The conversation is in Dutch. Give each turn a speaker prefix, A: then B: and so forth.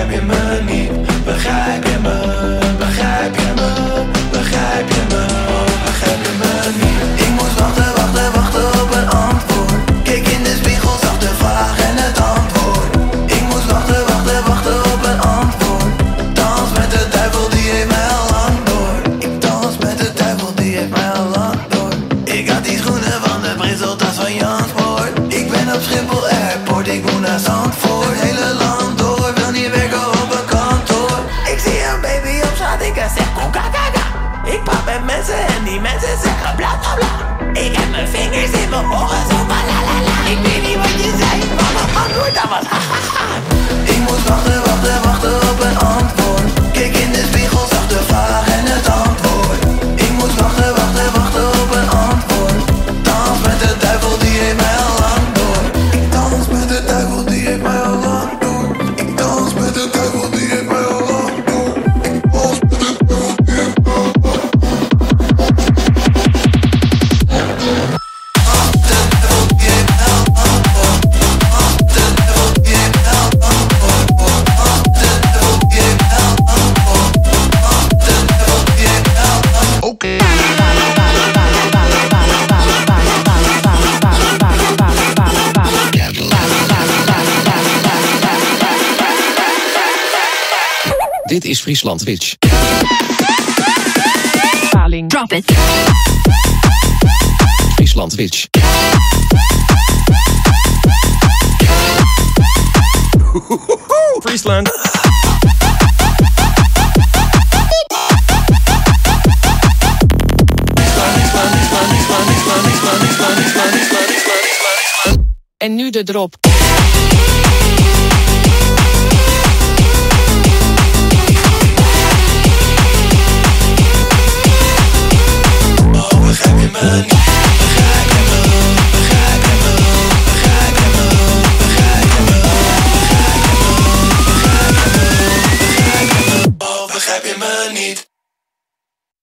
A: Begrijp je me niet? Begrijp je me? Begrijp je me? Begrijp je me? Me niet? Ik moest wachten, wachten, wachten op een antwoord. Kijk in de spiegel, zag de vraag en het antwoord. Ik moest wachten, wachten, wachten op een antwoord. Dans met de duivel, die heeft mij al lang door. Ik dans met de duivel, die heeft mij al lang door. Ik had die schoenen van de brisseltas van Janspoort. Ik ben op Schiphol Airport, ik woon naar Zandvoort. Hele land Ik praat met mensen en die mensen zeggen bla bla bla. Ik heb mijn vingers in mijn oren zo la la la. Ik weet niet wat je zei, maar mijn antwoord dat was ha ha ha.
B: Dit is Friesland Witch.
C: Drop it.
B: Friesland Witch.
C: Friesland. En nu de drop.
A: need.